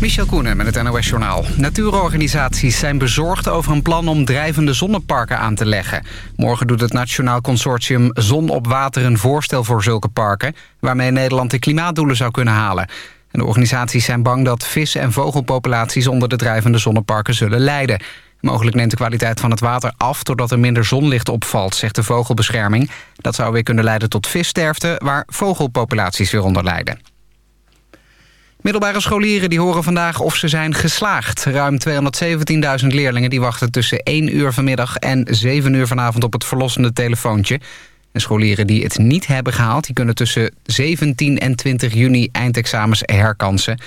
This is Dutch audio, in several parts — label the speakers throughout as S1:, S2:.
S1: Michel Koenen met het NOS-journaal. Natuurorganisaties zijn bezorgd over een plan om drijvende zonneparken aan te leggen. Morgen doet het Nationaal Consortium Zon op Water een voorstel voor zulke parken... waarmee Nederland de klimaatdoelen zou kunnen halen. En de organisaties zijn bang dat vis- en vogelpopulaties... onder de drijvende zonneparken zullen lijden. Mogelijk neemt de kwaliteit van het water af... doordat er minder zonlicht opvalt, zegt de vogelbescherming. Dat zou weer kunnen leiden tot vissterfte... waar vogelpopulaties weer onder lijden. Middelbare scholieren die horen vandaag of ze zijn geslaagd. Ruim 217.000 leerlingen die wachten tussen 1 uur vanmiddag en 7 uur vanavond op het verlossende telefoontje. En scholieren die het niet hebben gehaald... die kunnen tussen 17 en 20 juni eindexamens herkansen.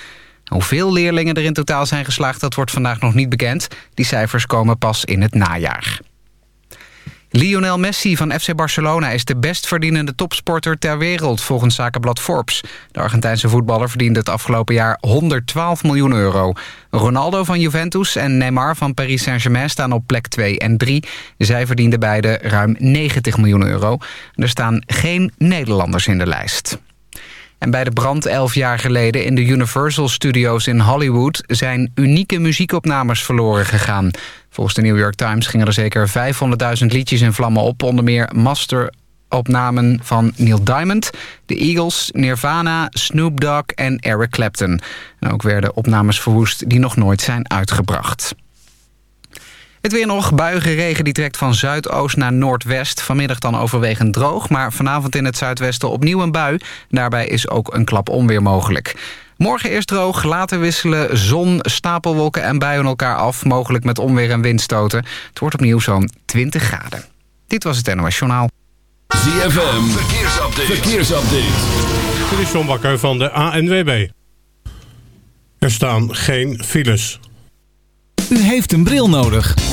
S1: Hoeveel leerlingen er in totaal zijn geslaagd, dat wordt vandaag nog niet bekend. Die cijfers komen pas in het najaar. Lionel Messi van FC Barcelona is de best verdienende topsporter ter wereld... volgens zakenblad Forbes. De Argentijnse voetballer verdiende het afgelopen jaar 112 miljoen euro. Ronaldo van Juventus en Neymar van Paris Saint-Germain staan op plek 2 en 3. Zij verdienden beide ruim 90 miljoen euro. Er staan geen Nederlanders in de lijst. En bij de brand elf jaar geleden in de Universal Studios in Hollywood... zijn unieke muziekopnames verloren gegaan. Volgens de New York Times gingen er zeker 500.000 liedjes in vlammen op... onder meer masteropnamen van Neil Diamond, de Eagles, Nirvana, Snoop Dogg en Eric Clapton. En ook werden opnames verwoest die nog nooit zijn uitgebracht. Het weer nog, buiige regen die trekt van zuidoost naar noordwest. Vanmiddag dan overwegend droog, maar vanavond in het zuidwesten opnieuw een bui. Daarbij is ook een klap onweer mogelijk. Morgen eerst droog, later wisselen zon, stapelwolken en buien elkaar af. Mogelijk met onweer en windstoten. Het wordt opnieuw zo'n 20 graden. Dit was het NOS Journaal.
S2: ZFM, verkeersupdate. verkeersupdate.
S3: Dit is John Bakker van de ANWB. Er staan geen files.
S4: U heeft een bril nodig.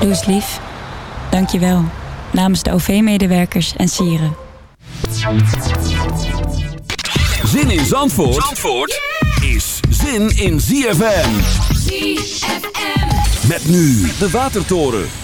S5: Doe eens lief. Dank je wel. Namens de OV-medewerkers en sieren.
S2: Zin in Zandvoort, Zandvoort is zin in ZFM.
S6: ZFM.
S2: Met nu de Watertoren.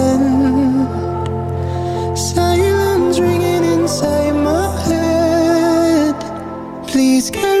S6: inside my head. Please carry.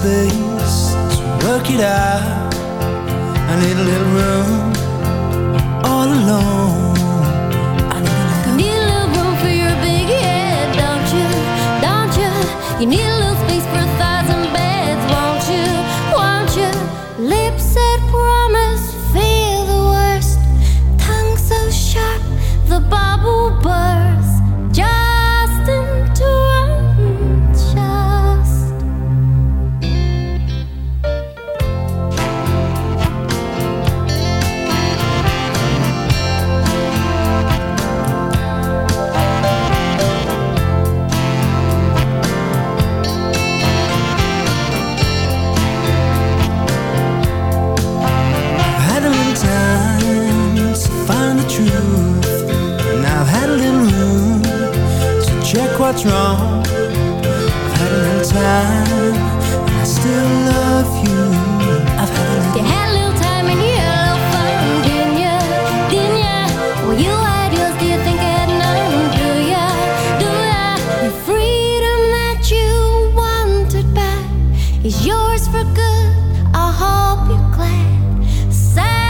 S6: space to work it out. I need a little room all alone. for good. I hope you're glad. Sad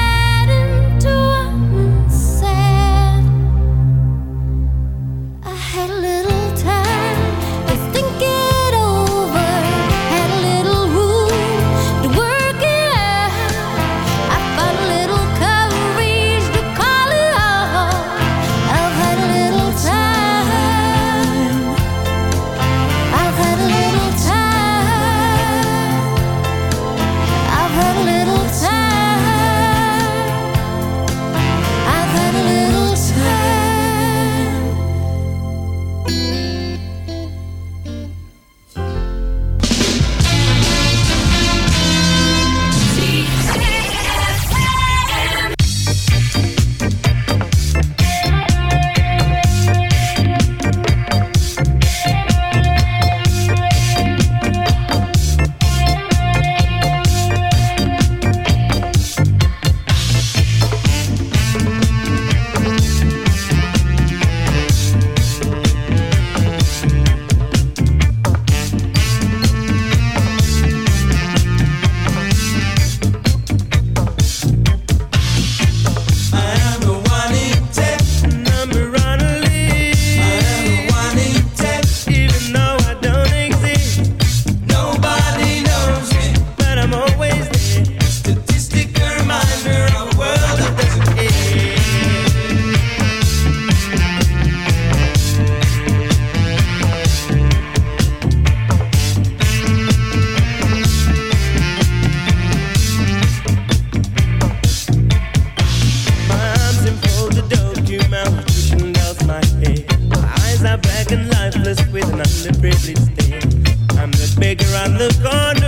S6: the corner.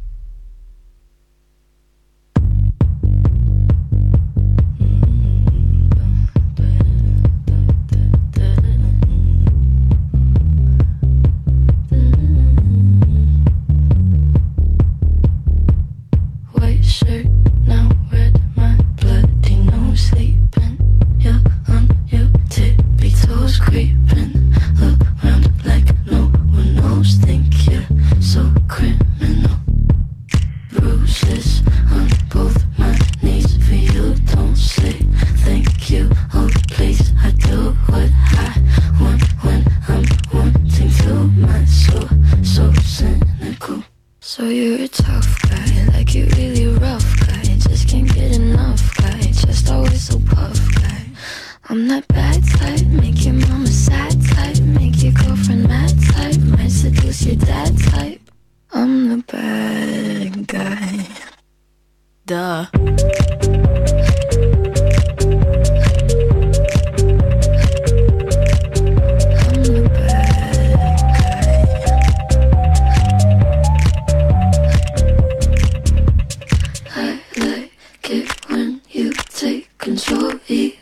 S7: control e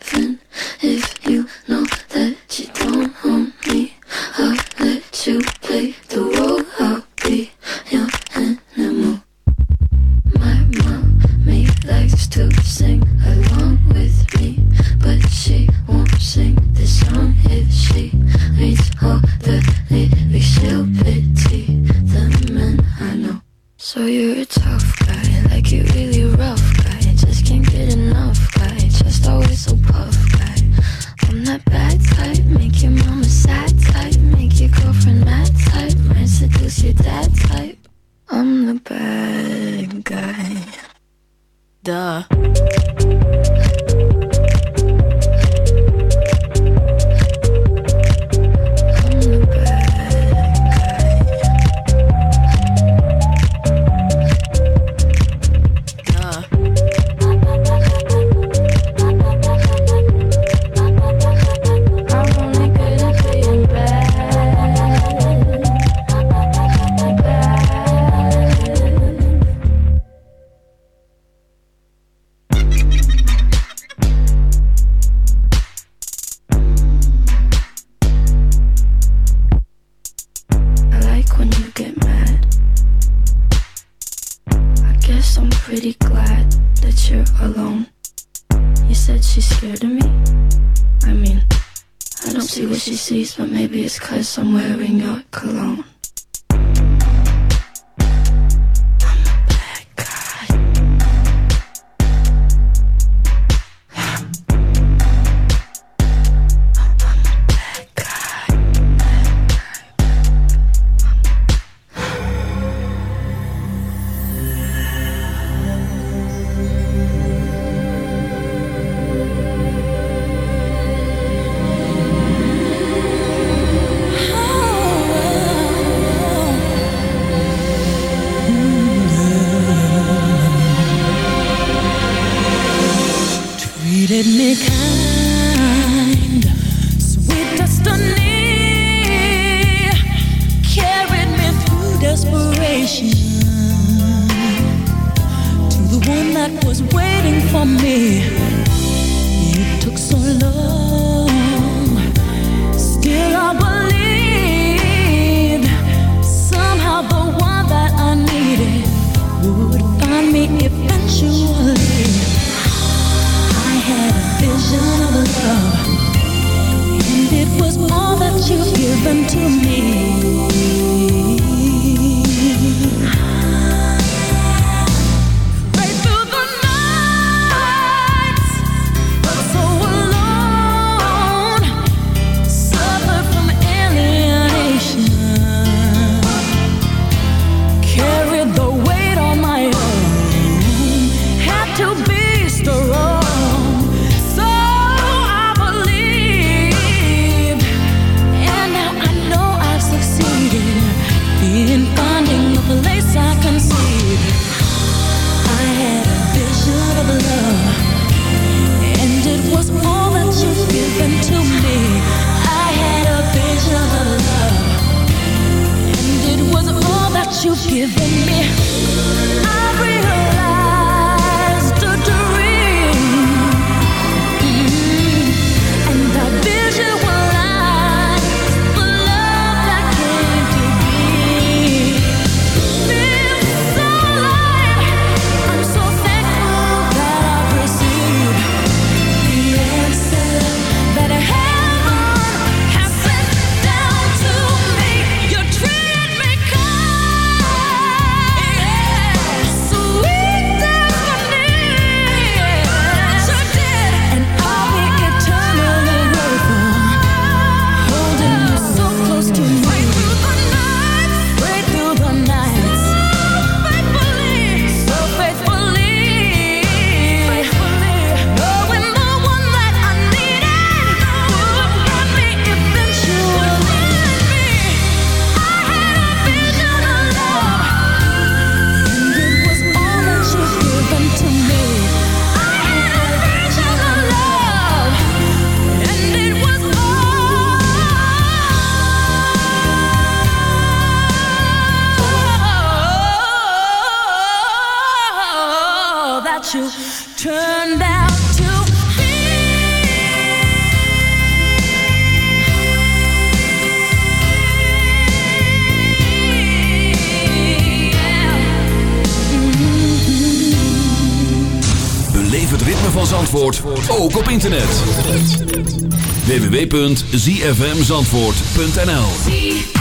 S7: www.zfmzandvoort.nl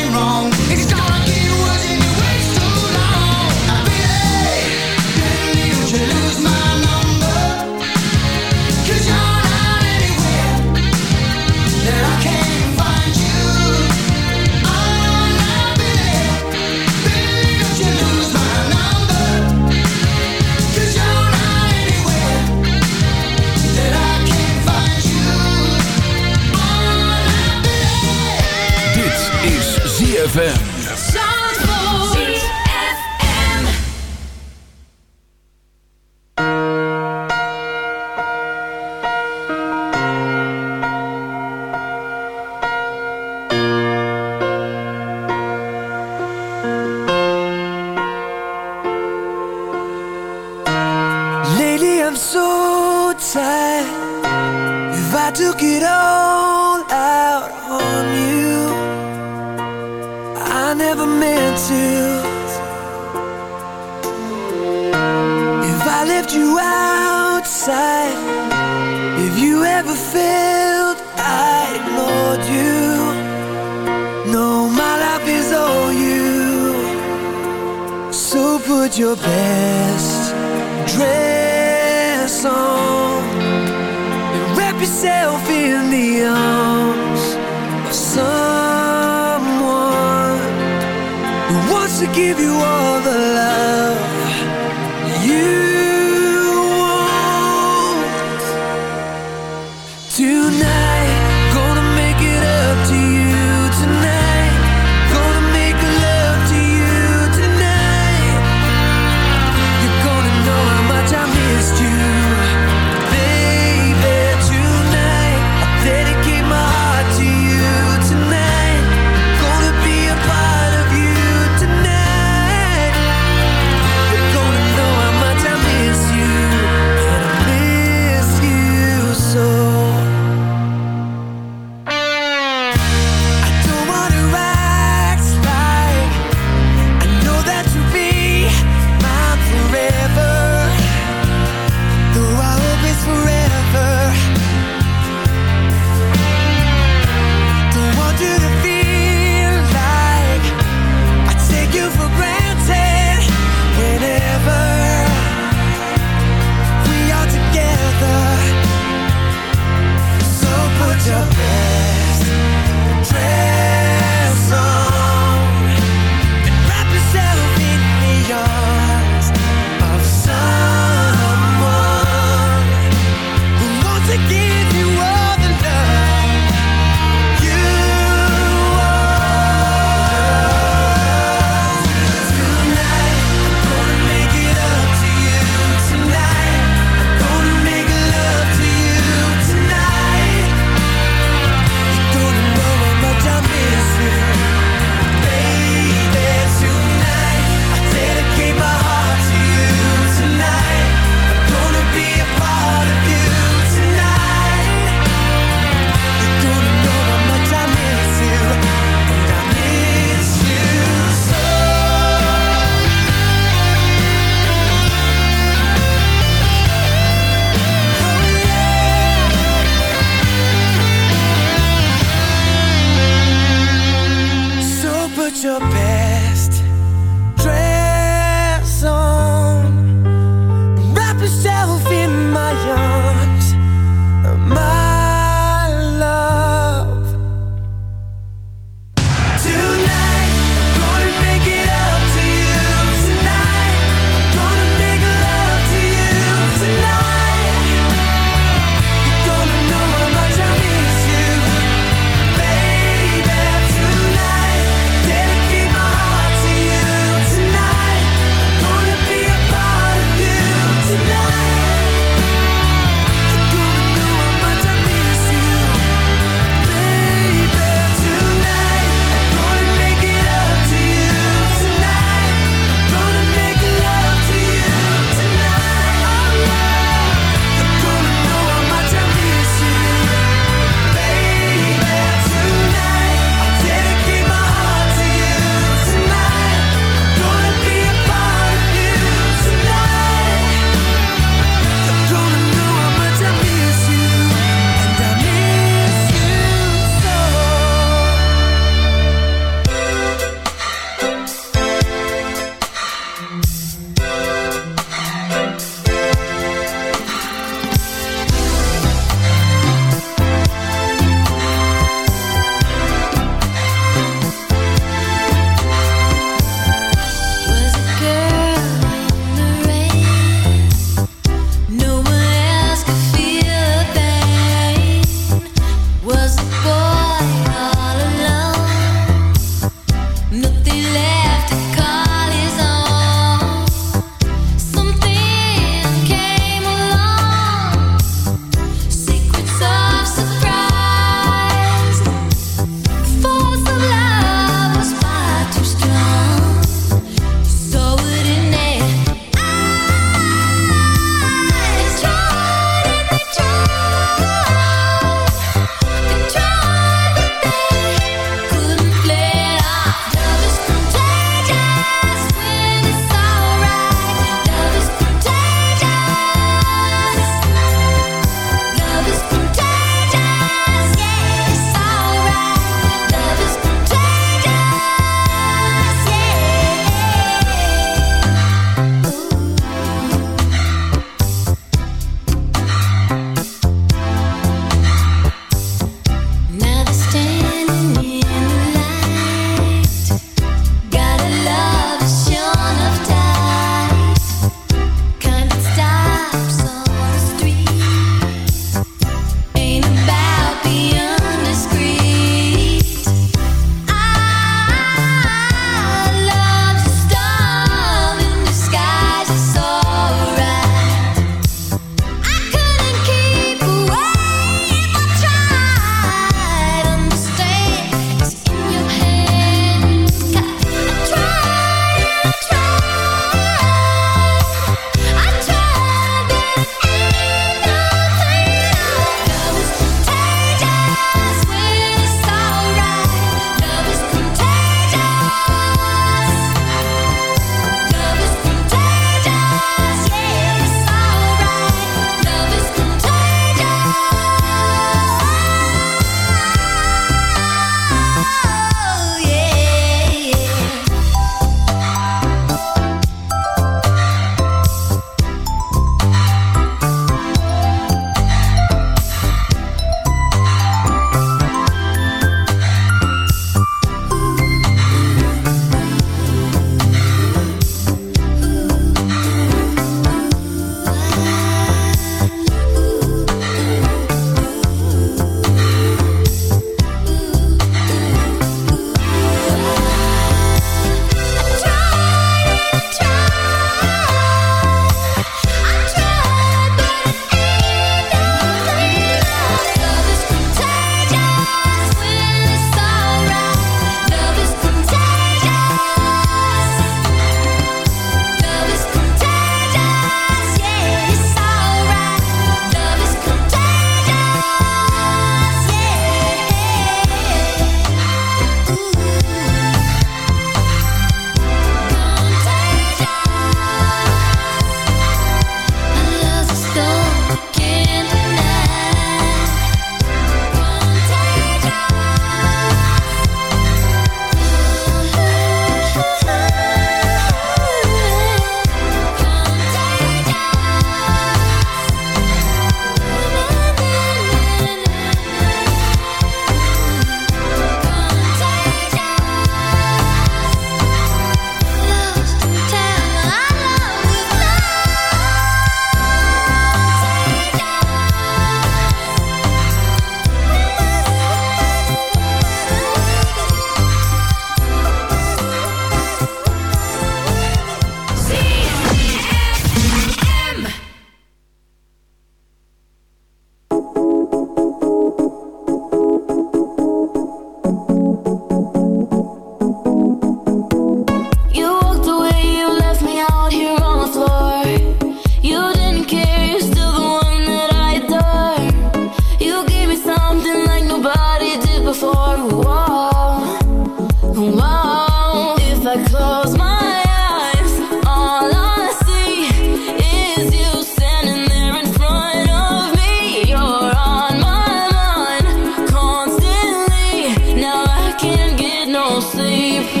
S7: no sleep.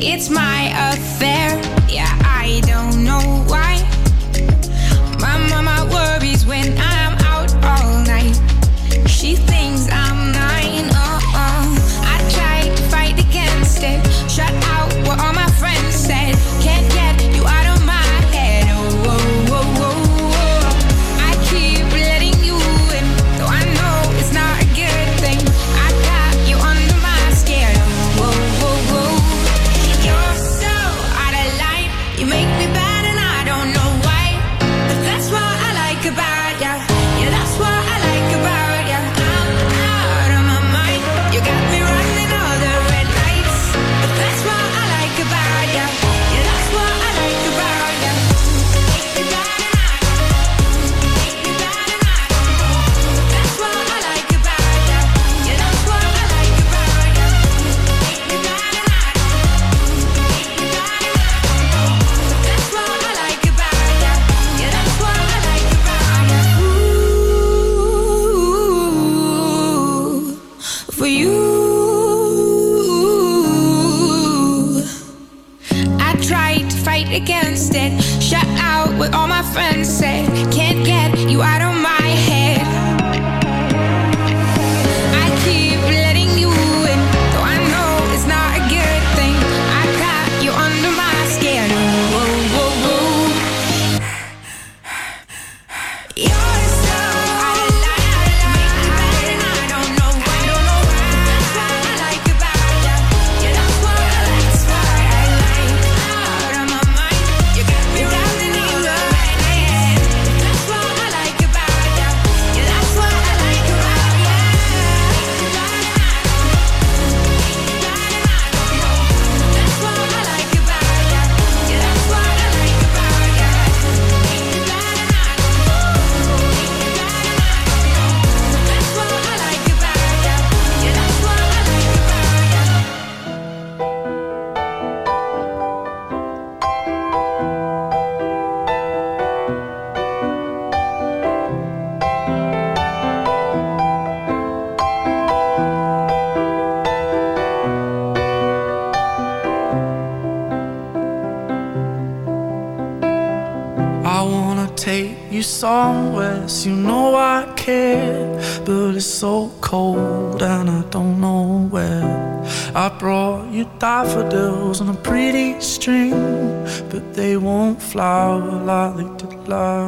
S7: It's my affair. daffodils on a pretty string, but they won't flower like they did last.